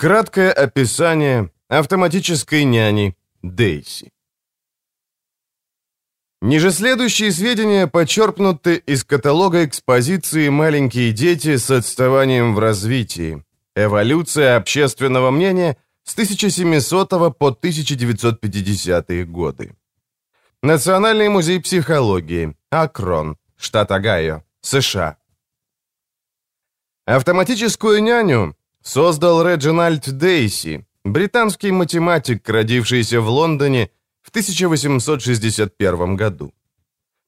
Краткое описание автоматической няни Дейси. Ниже следующие сведения подчеркнуты из каталога экспозиции «Маленькие дети с отставанием в развитии. Эволюция общественного мнения» с 1700 по 1950 годы. Национальный музей психологии. Акрон. Штат Огайо. США. Автоматическую няню создал Реджинальд Дейси, британский математик, родившийся в Лондоне в 1861 году.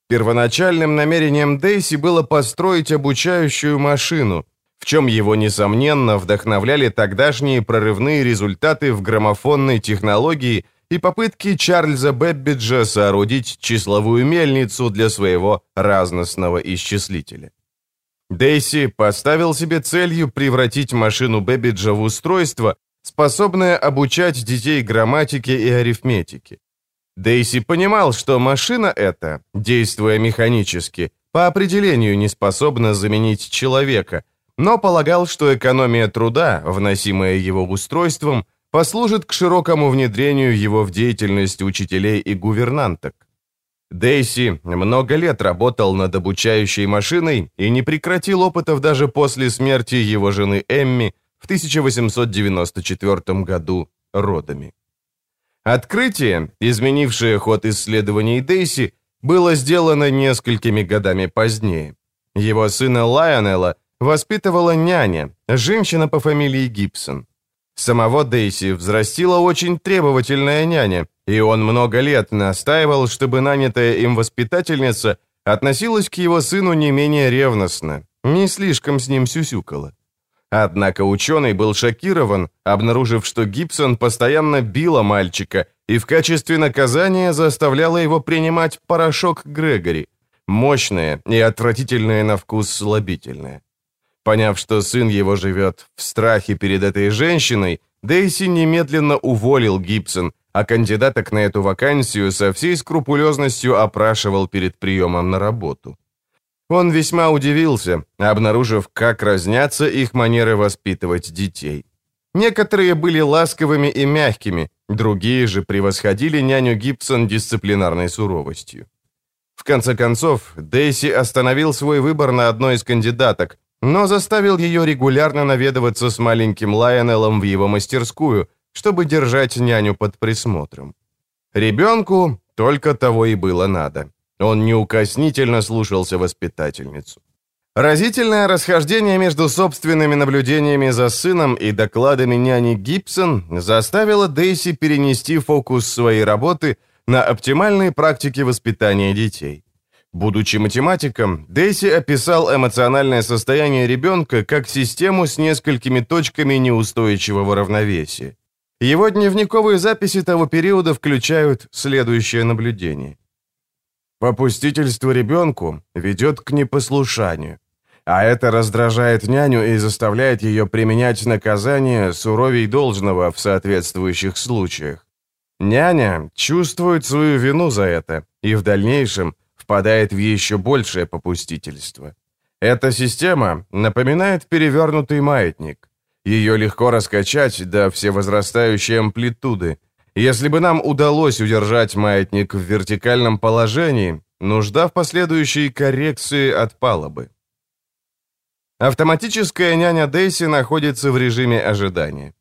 Первоначальным намерением Дейси было построить обучающую машину, в чем его, несомненно, вдохновляли тогдашние прорывные результаты в граммофонной технологии и попытки Чарльза Бэббиджа соорудить числовую мельницу для своего разностного исчислителя. Дейси поставил себе целью превратить машину Бэббиджа в устройство, способное обучать детей грамматике и арифметике. Дейси понимал, что машина эта, действуя механически, по определению не способна заменить человека, но полагал, что экономия труда, вносимая его устройством, послужит к широкому внедрению его в деятельность учителей и гувернанток. Дейси много лет работал над обучающей машиной и не прекратил опытов даже после смерти его жены Эмми в 1894 году родами. Открытие, изменившее ход исследований Дейси, было сделано несколькими годами позднее. Его сына Лайонелла воспитывала няня, женщина по фамилии Гибсон. Самого Дейси взрастила очень требовательная няня, и он много лет настаивал, чтобы нанятая им воспитательница относилась к его сыну не менее ревностно, не слишком с ним сюсюкала. Однако ученый был шокирован, обнаружив, что Гибсон постоянно била мальчика и в качестве наказания заставляла его принимать порошок Грегори, мощное и отвратительное на вкус слабительное. Поняв, что сын его живет в страхе перед этой женщиной, Дейси немедленно уволил Гибсон, а кандидаток на эту вакансию со всей скрупулезностью опрашивал перед приемом на работу. Он весьма удивился, обнаружив, как разнятся их манеры воспитывать детей. Некоторые были ласковыми и мягкими, другие же превосходили няню Гибсон дисциплинарной суровостью. В конце концов, Дейси остановил свой выбор на одной из кандидаток, но заставил ее регулярно наведываться с маленьким Лайонеллом в его мастерскую, чтобы держать няню под присмотром. Ребенку только того и было надо. Он неукоснительно слушался воспитательницу. Разительное расхождение между собственными наблюдениями за сыном и докладами няни Гибсон заставило Дейси перенести фокус своей работы на оптимальные практики воспитания детей. Будучи математиком, Дейси описал эмоциональное состояние ребенка как систему с несколькими точками неустойчивого равновесия. Его дневниковые записи того периода включают следующее наблюдение. Попустительство ребенку ведет к непослушанию, а это раздражает няню и заставляет ее применять наказание суровей должного в соответствующих случаях. Няня чувствует свою вину за это и в дальнейшем впадает в еще большее попустительство. Эта система напоминает перевернутый маятник. Ее легко раскачать до всевозрастающей амплитуды – если бы нам удалось удержать маятник в вертикальном положении, нужда в последующей коррекции отпала бы. Автоматическая няня Дейси находится в режиме ожидания.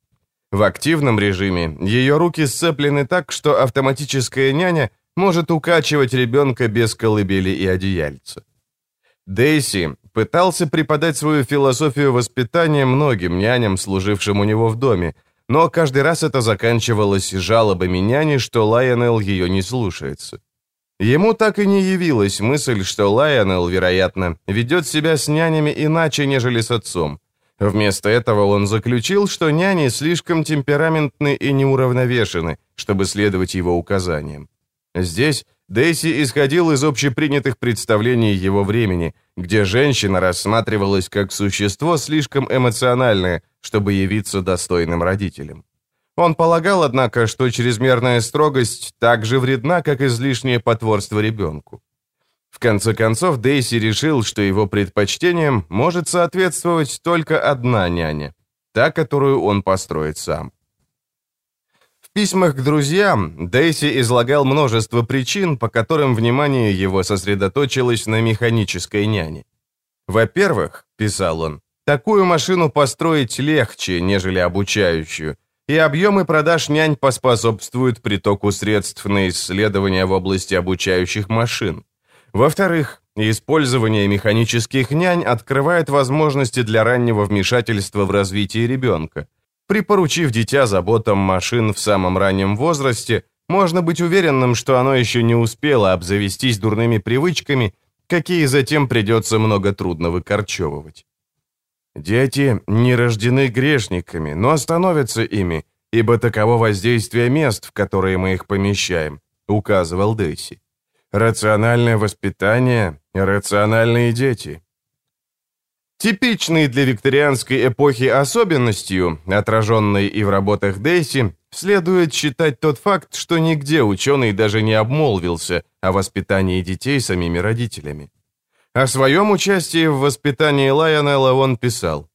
В активном режиме ее руки сцеплены так, что автоматическая няня может укачивать ребенка без колыбели и одеяльца. Дейси пытался преподать свою философию воспитания многим няням, служившим у него в доме, но каждый раз это заканчивалось жалобами няни, что Лайонел ее не слушается. Ему так и не явилась мысль, что Лайонел, вероятно, ведет себя с нянями иначе, нежели с отцом. Вместо этого он заключил, что няни слишком темпераментны и неуравновешены, чтобы следовать его указаниям. Здесь Дейси исходил из общепринятых представлений его времени, где женщина рассматривалась как существо слишком эмоциональное, чтобы явиться достойным родителем. Он полагал, однако, что чрезмерная строгость так же вредна, как излишнее потворство ребенку. В конце концов, Дейси решил, что его предпочтениям может соответствовать только одна няня. та, которую он построит сам. В письмах к друзьям Дейси излагал множество причин, по которым внимание его сосредоточилось на механической няне. «Во-первых, — писал он, — такую машину построить легче, нежели обучающую, и объемы продаж нянь поспособствуют притоку средств на исследования в области обучающих машин. Во-вторых, использование механических нянь открывает возможности для раннего вмешательства в развитие ребенка. Припоручив дитя заботам машин в самом раннем возрасте, можно быть уверенным, что оно еще не успело обзавестись дурными привычками, какие затем придется много трудно выкорчевывать. Дети не рождены грешниками, но становятся ими, ибо таково воздействие мест, в которые мы их помещаем, указывал Дейси. Рациональное воспитание, рациональные дети. Типичной для викторианской эпохи особенностью, отраженной и в работах Дейси, следует считать тот факт, что нигде ученый даже не обмолвился о воспитании детей самими родителями. О своем участии в воспитании Лайонелла он писал.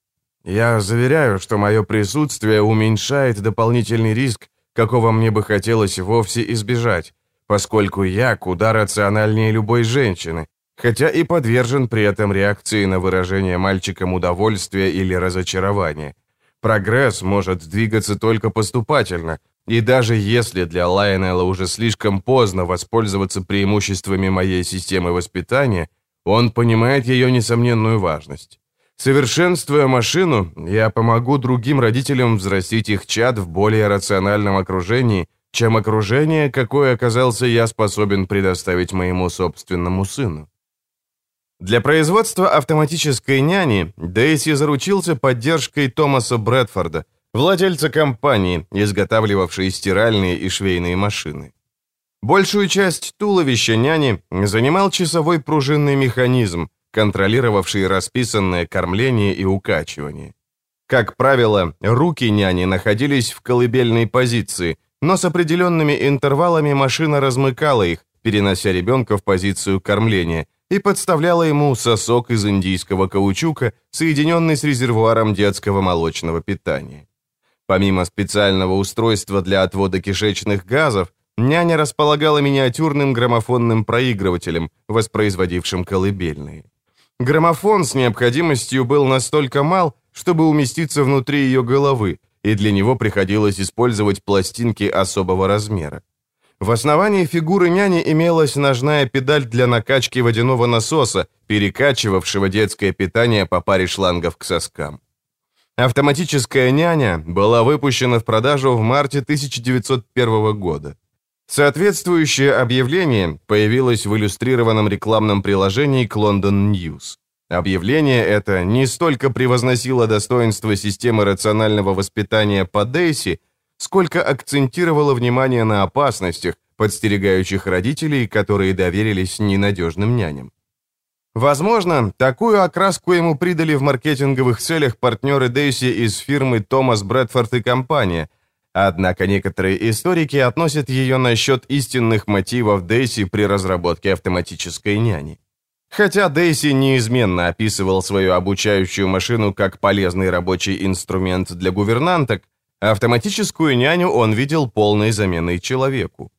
«Я заверяю, что мое присутствие уменьшает дополнительный риск, какого мне бы хотелось вовсе избежать, поскольку я куда рациональнее любой женщины, хотя и подвержен при этом реакции на выражение мальчиком удовольствия или разочарования. Прогресс может двигаться только поступательно, и даже если для Лайонелла уже слишком поздно воспользоваться преимуществами моей системы воспитания, он понимает ее несомненную важность. Совершенствуя машину, я помогу другим родителям взрастить их чад в более рациональном окружении, чем окружение, какое оказался я способен предоставить моему собственному сыну. Для производства автоматической няни Дейси заручился поддержкой Томаса Брэдфорда, владельца компании, изготавливавшей стиральные и швейные машины. Большую часть туловища няни занимал часовой пружинный механизм, контролировавший расписанное кормление и укачивание. Как правило, руки няни находились в колыбельной позиции, но с определенными интервалами машина размыкала их, перенося ребенка в позицию кормления, и подставляла ему сосок из индийского каучука, соединенный с резервуаром детского молочного питания. Помимо специального устройства для отвода кишечных газов, Няня располагала миниатюрным граммофонным проигрывателем, воспроизводившим колыбельные. Граммофон с необходимостью был настолько мал, чтобы уместиться внутри ее головы, и для него приходилось использовать пластинки особого размера. В основании фигуры няни имелась ножная педаль для накачки водяного насоса, перекачивавшего детское питание по паре шлангов к соскам. Автоматическая няня была выпущена в продажу в марте 1901 года. Соответствующее объявление появилось в иллюстрированном рекламном приложении к London News. Объявление это не столько превозносило достоинство системы рационального воспитания по Дейси, сколько акцентировало внимание на опасностях, подстерегающих родителей, которые доверились ненадежным няням. Возможно, такую окраску ему придали в маркетинговых целях партнеры Дейси из фирмы Томас Брэдфорд и компания – Однако некоторые историки относят ее насчет истинных мотивов Дейси при разработке автоматической няни. Хотя Дейси неизменно описывал свою обучающую машину как полезный рабочий инструмент для гувернанток, автоматическую няню он видел полной заменой человеку.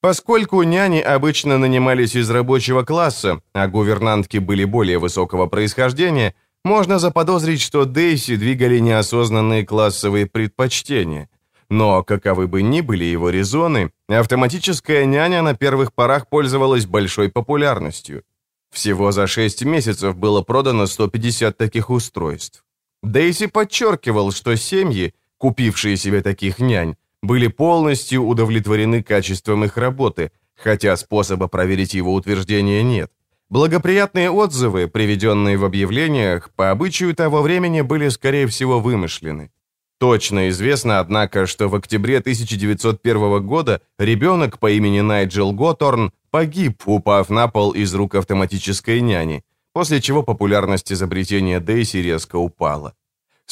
Поскольку няни обычно нанимались из рабочего класса, а гувернантки были более высокого происхождения, можно заподозрить, что Дейси двигали неосознанные классовые предпочтения. Но, каковы бы ни были его резоны, автоматическая няня на первых порах пользовалась большой популярностью. Всего за 6 месяцев было продано 150 таких устройств. Дейси подчеркивал, что семьи, купившие себе таких нянь, были полностью удовлетворены качеством их работы, хотя способа проверить его утверждение нет. Благоприятные отзывы, приведенные в объявлениях, по обычаю того времени были, скорее всего, вымышлены. Точно известно, однако, что в октябре 1901 года ребенок по имени Найджел Готорн погиб, упав на пол из рук автоматической няни, после чего популярность изобретения Дейси резко упала.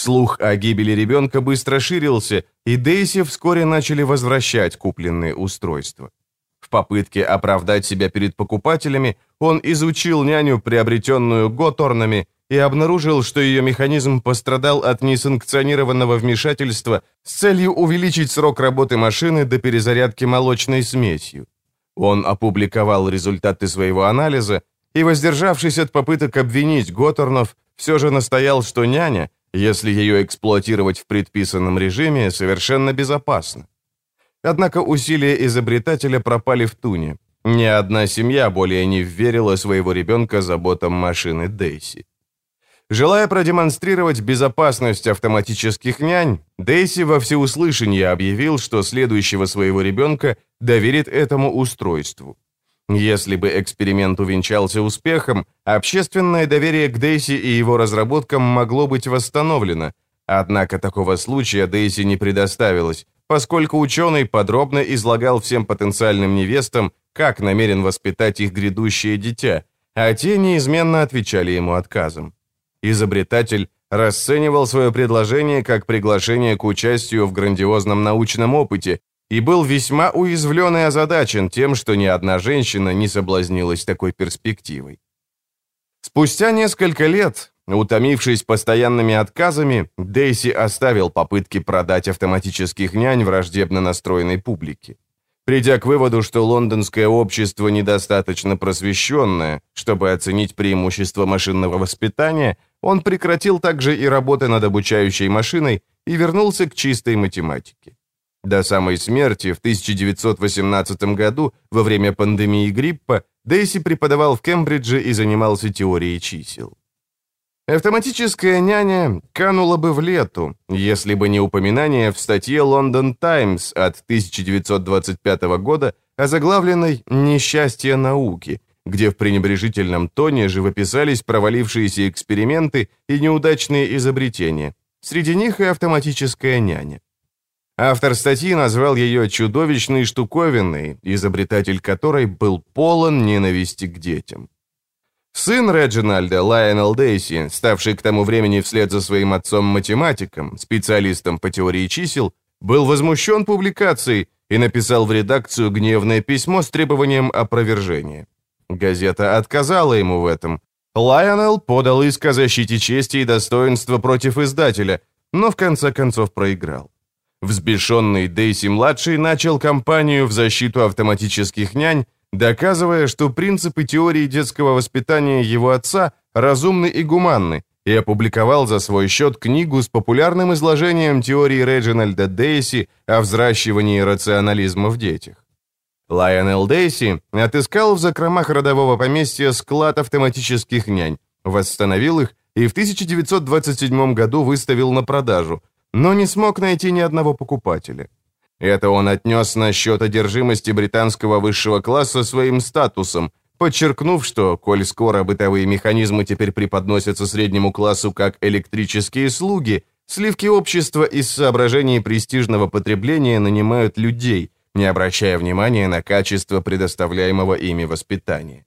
Слух о гибели ребенка быстро ширился, и Дейси вскоре начали возвращать купленные устройства. В попытке оправдать себя перед покупателями, он изучил няню, приобретенную Готорнами, и обнаружил, что ее механизм пострадал от несанкционированного вмешательства с целью увеличить срок работы машины до перезарядки молочной смесью. Он опубликовал результаты своего анализа и, воздержавшись от попыток обвинить Готорнов, все же настоял, что няня, если ее эксплуатировать в предписанном режиме, совершенно безопасна. Однако усилия изобретателя пропали в туне. Ни одна семья более не верила своего ребенка заботам машины Дейси. Желая продемонстрировать безопасность автоматических нянь, Дейси во всеуслышание объявил, что следующего своего ребенка доверит этому устройству. Если бы эксперимент увенчался успехом, общественное доверие к Дейси и его разработкам могло быть восстановлено, однако такого случая Дейси не предоставилось, поскольку ученый подробно излагал всем потенциальным невестам, как намерен воспитать их грядущее дитя, а те неизменно отвечали ему отказом. Изобретатель расценивал свое предложение как приглашение к участию в грандиозном научном опыте и был весьма уязвлен и озадачен тем, что ни одна женщина не соблазнилась такой перспективой. Спустя несколько лет, утомившись постоянными отказами, Дейси оставил попытки продать автоматических нянь враждебно настроенной публике. Придя к выводу, что лондонское общество недостаточно просвещенное, чтобы оценить преимущество машинного воспитания, он прекратил также и работы над обучающей машиной и вернулся к чистой математике. До самой смерти в 1918 году, во время пандемии гриппа, Дейси преподавал в Кембридже и занимался теорией чисел. Автоматическая няня канула бы в лету, если бы не упоминание в статье London Times от 1925 года о заглавленной «Несчастье науки», где в пренебрежительном тоне живописались провалившиеся эксперименты и неудачные изобретения. Среди них и автоматическая няня. Автор статьи назвал ее чудовищной штуковиной, изобретатель которой был полон ненависти к детям. Сын Реджинальда, Лайонел Дейси, ставший к тому времени вслед за своим отцом математиком, специалистом по теории чисел, был возмущен публикацией и написал в редакцию гневное письмо с требованием опровержения. Газета отказала ему в этом. Лайонел подал иск о защите чести и достоинства против издателя, но в конце концов проиграл. Взбешенный Дейси-младший начал кампанию в защиту автоматических нянь, доказывая, что принципы теории детского воспитания его отца разумны и гуманны, и опубликовал за свой счет книгу с популярным изложением теории Реджинальда Дейси о взращивании рационализма в детях. Лайонел Дейси отыскал в закромах родового поместья склад автоматических нянь, восстановил их и в 1927 году выставил на продажу, но не смог найти ни одного покупателя. Это он отнес на счет одержимости британского высшего класса своим статусом, подчеркнув, что, коль скоро бытовые механизмы теперь преподносятся среднему классу как электрические слуги, сливки общества из соображений престижного потребления нанимают людей, не обращая внимания на качество предоставляемого ими воспитания.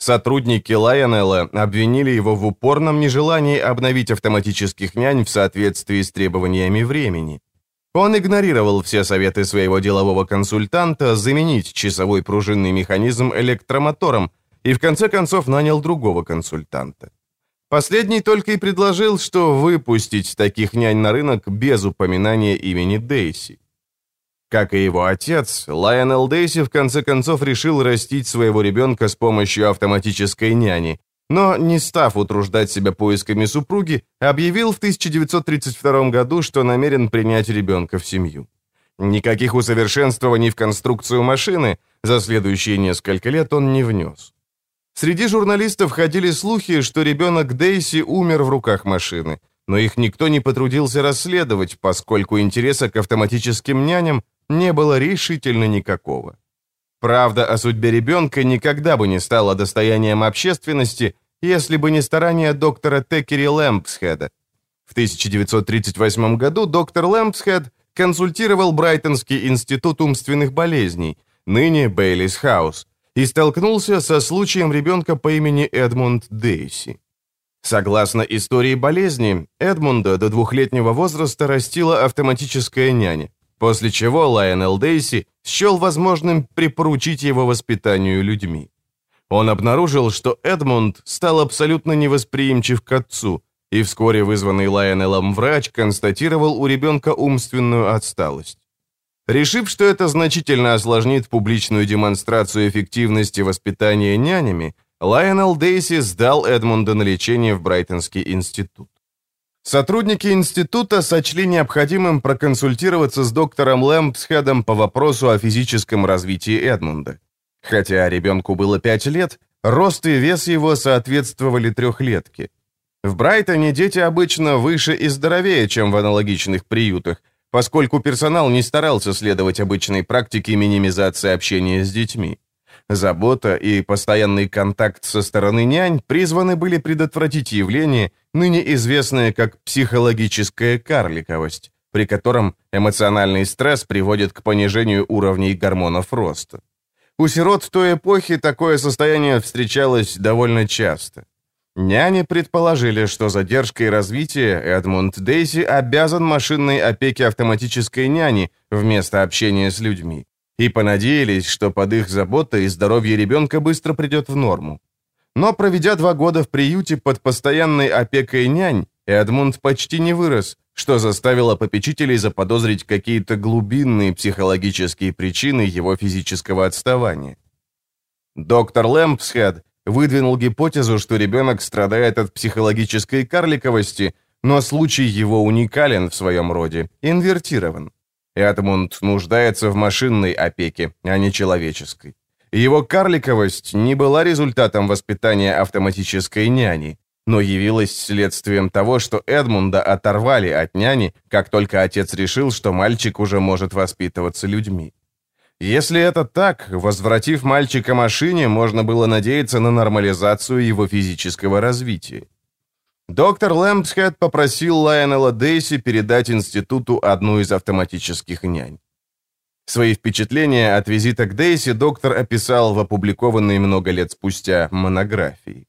Сотрудники Лайонелла обвинили его в упорном нежелании обновить автоматических нянь в соответствии с требованиями времени. Он игнорировал все советы своего делового консультанта заменить часовой пружинный механизм электромотором и в конце концов нанял другого консультанта. Последний только и предложил, что выпустить таких нянь на рынок без упоминания имени Дейси. Как и его отец, Лайонел Дейси в конце концов решил растить своего ребенка с помощью автоматической няни, но, не став утруждать себя поисками супруги, объявил в 1932 году, что намерен принять ребенка в семью. Никаких усовершенствований в конструкцию машины за следующие несколько лет он не внес. Среди журналистов ходили слухи, что ребенок Дейси умер в руках машины, но их никто не потрудился расследовать, поскольку интереса к автоматическим няням не было решительно никакого. Правда о судьбе ребенка никогда бы не стала достоянием общественности, если бы не старания доктора Текери Лэмпсхеда. В 1938 году доктор Лэмпсхед консультировал Брайтонский институт умственных болезней, ныне Бейлис Хаус, и столкнулся со случаем ребенка по имени Эдмунд Дейси. Согласно истории болезни, Эдмунда до двухлетнего возраста растила автоматическая няня, после чего Лайонел Дейси счел возможным припоручить его воспитанию людьми. Он обнаружил, что Эдмунд стал абсолютно невосприимчив к отцу, и вскоре вызванный Лайонеллом врач констатировал у ребенка умственную отсталость. Решив, что это значительно осложнит публичную демонстрацию эффективности воспитания нянями, Лайонел Дейси сдал Эдмунда на лечение в Брайтонский институт. Сотрудники института сочли необходимым проконсультироваться с доктором Лэмпсхедом по вопросу о физическом развитии Эдмунда. Хотя ребенку было 5 лет, рост и вес его соответствовали трехлетке. В Брайтоне дети обычно выше и здоровее, чем в аналогичных приютах, поскольку персонал не старался следовать обычной практике минимизации общения с детьми. Забота и постоянный контакт со стороны нянь призваны были предотвратить явление, ныне известное как психологическая карликовость, при котором эмоциональный стресс приводит к понижению уровней гормонов роста. У сирот той эпохи такое состояние встречалось довольно часто. Няни предположили, что задержкой развития Эдмунд Дейзи обязан машинной опеке автоматической няни вместо общения с людьми и понадеялись, что под их заботой здоровье ребенка быстро придет в норму. Но проведя два года в приюте под постоянной опекой нянь, Эдмунд почти не вырос, что заставило попечителей заподозрить какие-то глубинные психологические причины его физического отставания. Доктор Лэмпсхед выдвинул гипотезу, что ребенок страдает от психологической карликовости, но случай его уникален в своем роде, инвертирован. Эдмунд нуждается в машинной опеке, а не человеческой. Его карликовость не была результатом воспитания автоматической няни, но явилась следствием того, что Эдмунда оторвали от няни, как только отец решил, что мальчик уже может воспитываться людьми. Если это так, возвратив мальчика машине, можно было надеяться на нормализацию его физического развития. Доктор Лэмпсхед попросил Лайонела Дейси передать институту одну из автоматических нянь. Свои впечатления от визита к Дейси доктор описал в опубликованной много лет спустя монографии.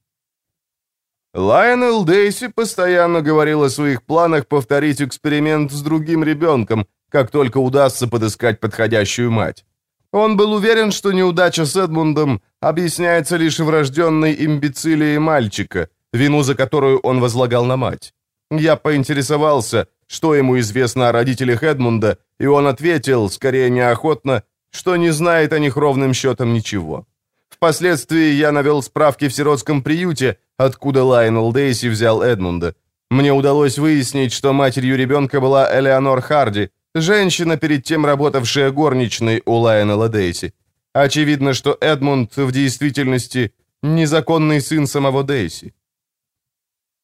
Лайонел Дейси постоянно говорил о своих планах повторить эксперимент с другим ребенком, как только удастся подыскать подходящую мать. Он был уверен, что неудача с Эдмундом объясняется лишь врожденной имбецилией мальчика – вину за которую он возлагал на мать. Я поинтересовался, что ему известно о родителях Эдмунда, и он ответил, скорее неохотно, что не знает о них ровным счетом ничего. Впоследствии я навел справки в сиротском приюте, откуда Лайонел Дейси взял Эдмунда. Мне удалось выяснить, что матерью ребенка была Элеонор Харди, женщина, перед тем работавшая горничной у Лайонела Дейси. Очевидно, что Эдмунд в действительности незаконный сын самого Дейси.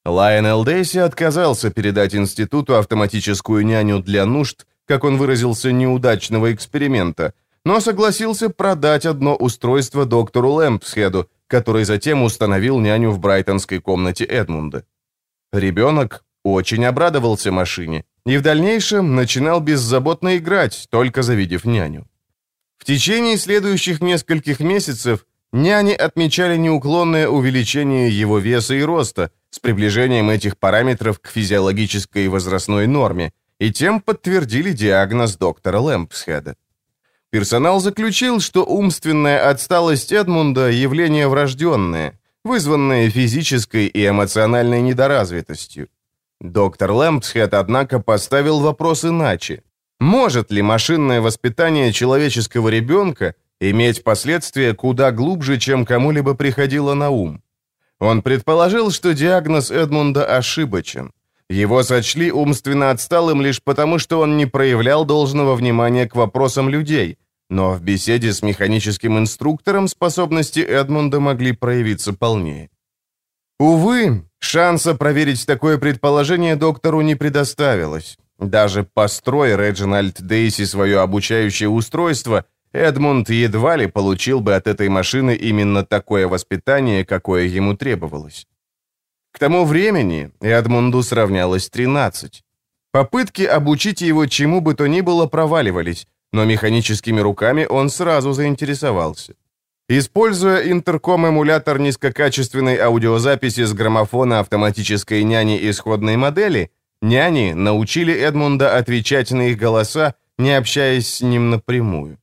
Лайонел Дейси отказался передать институту автоматическую няню для нужд, как он выразился, неудачного эксперимента, но согласился продать одно устройство доктору Лэмпсхеду, который затем установил няню в брайтонской комнате Эдмунда. Ребенок очень обрадовался машине и в дальнейшем начинал беззаботно играть, только завидев няню. В течение следующих нескольких месяцев няни отмечали неуклонное увеличение его веса и роста, с приближением этих параметров к физиологической возрастной норме, и тем подтвердили диагноз доктора Лэмпсхеда. Персонал заключил, что умственная отсталость Эдмунда – явление врожденное, вызванное физической и эмоциональной недоразвитостью. Доктор Лэмпсхед, однако, поставил вопрос иначе. Может ли машинное воспитание человеческого ребенка иметь последствия куда глубже, чем кому-либо приходило на ум? Он предположил, что диагноз Эдмунда ошибочен. Его сочли умственно отсталым лишь потому, что он не проявлял должного внимания к вопросам людей, но в беседе с механическим инструктором способности Эдмунда могли проявиться полнее. Увы, шанса проверить такое предположение доктору не предоставилось. Даже построй Реджинальд Дейси свое обучающее устройство – Эдмунд едва ли получил бы от этой машины именно такое воспитание, какое ему требовалось. К тому времени Эдмунду сравнялось 13. Попытки обучить его чему бы то ни было проваливались, но механическими руками он сразу заинтересовался. Используя интерком-эмулятор низкокачественной аудиозаписи с граммофона автоматической няни исходной модели, няни научили Эдмунда отвечать на их голоса, не общаясь с ним напрямую.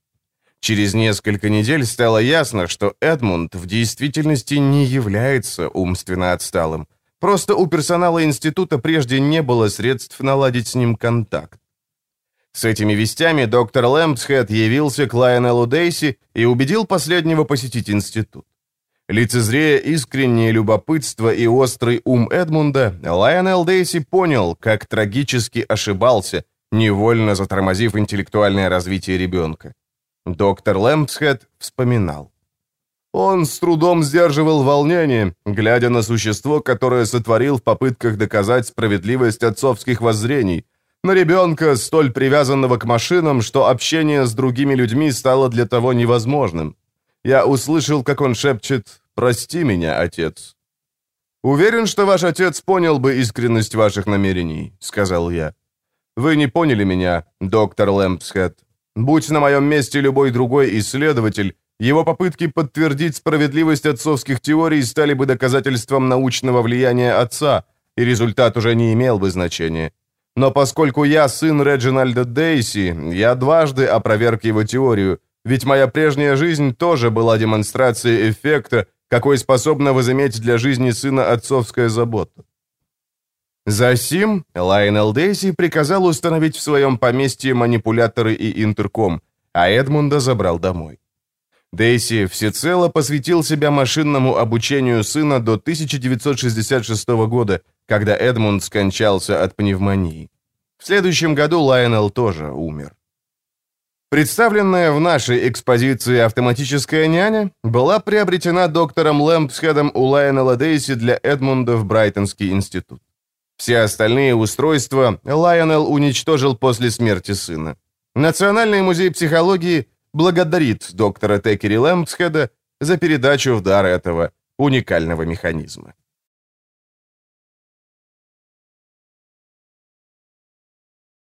Через несколько недель стало ясно, что Эдмунд в действительности не является умственно отсталым. Просто у персонала института прежде не было средств наладить с ним контакт. С этими вестями доктор Лэмпсхед явился к Лайонеллу Дейси и убедил последнего посетить институт. Лицезрея искреннее любопытство и острый ум Эдмунда, Лайонелл Дейси понял, как трагически ошибался, невольно затормозив интеллектуальное развитие ребенка. Доктор Лэмпсхед вспоминал. Он с трудом сдерживал волнение, глядя на существо, которое сотворил в попытках доказать справедливость отцовских воззрений, на ребенка, столь привязанного к машинам, что общение с другими людьми стало для того невозможным. Я услышал, как он шепчет «Прости меня, отец». «Уверен, что ваш отец понял бы искренность ваших намерений», — сказал я. «Вы не поняли меня, доктор Лэмпсхед. Будь на моем месте любой другой исследователь, его попытки подтвердить справедливость отцовских теорий стали бы доказательством научного влияния отца, и результат уже не имел бы значения. Но поскольку я сын Реджинальда Дейси, я дважды опроверг его теорию, ведь моя прежняя жизнь тоже была демонстрацией эффекта, какой способна возыметь для жизни сына отцовская забота. Засим Лайнел Дейси приказал установить в своем поместье манипуляторы и интерком, а Эдмунда забрал домой. Дейси всецело посвятил себя машинному обучению сына до 1966 года, когда Эдмунд скончался от пневмонии. В следующем году Лайонел тоже умер. Представленная в нашей экспозиции автоматическая няня была приобретена доктором Лэмпсхедом у Лайонела Дейси для Эдмунда в Брайтонский институт. Все остальные устройства Лайонел уничтожил после смерти сына. Национальный музей психологии благодарит доктора Текери Лэмпсхеда за передачу в дар этого уникального механизма.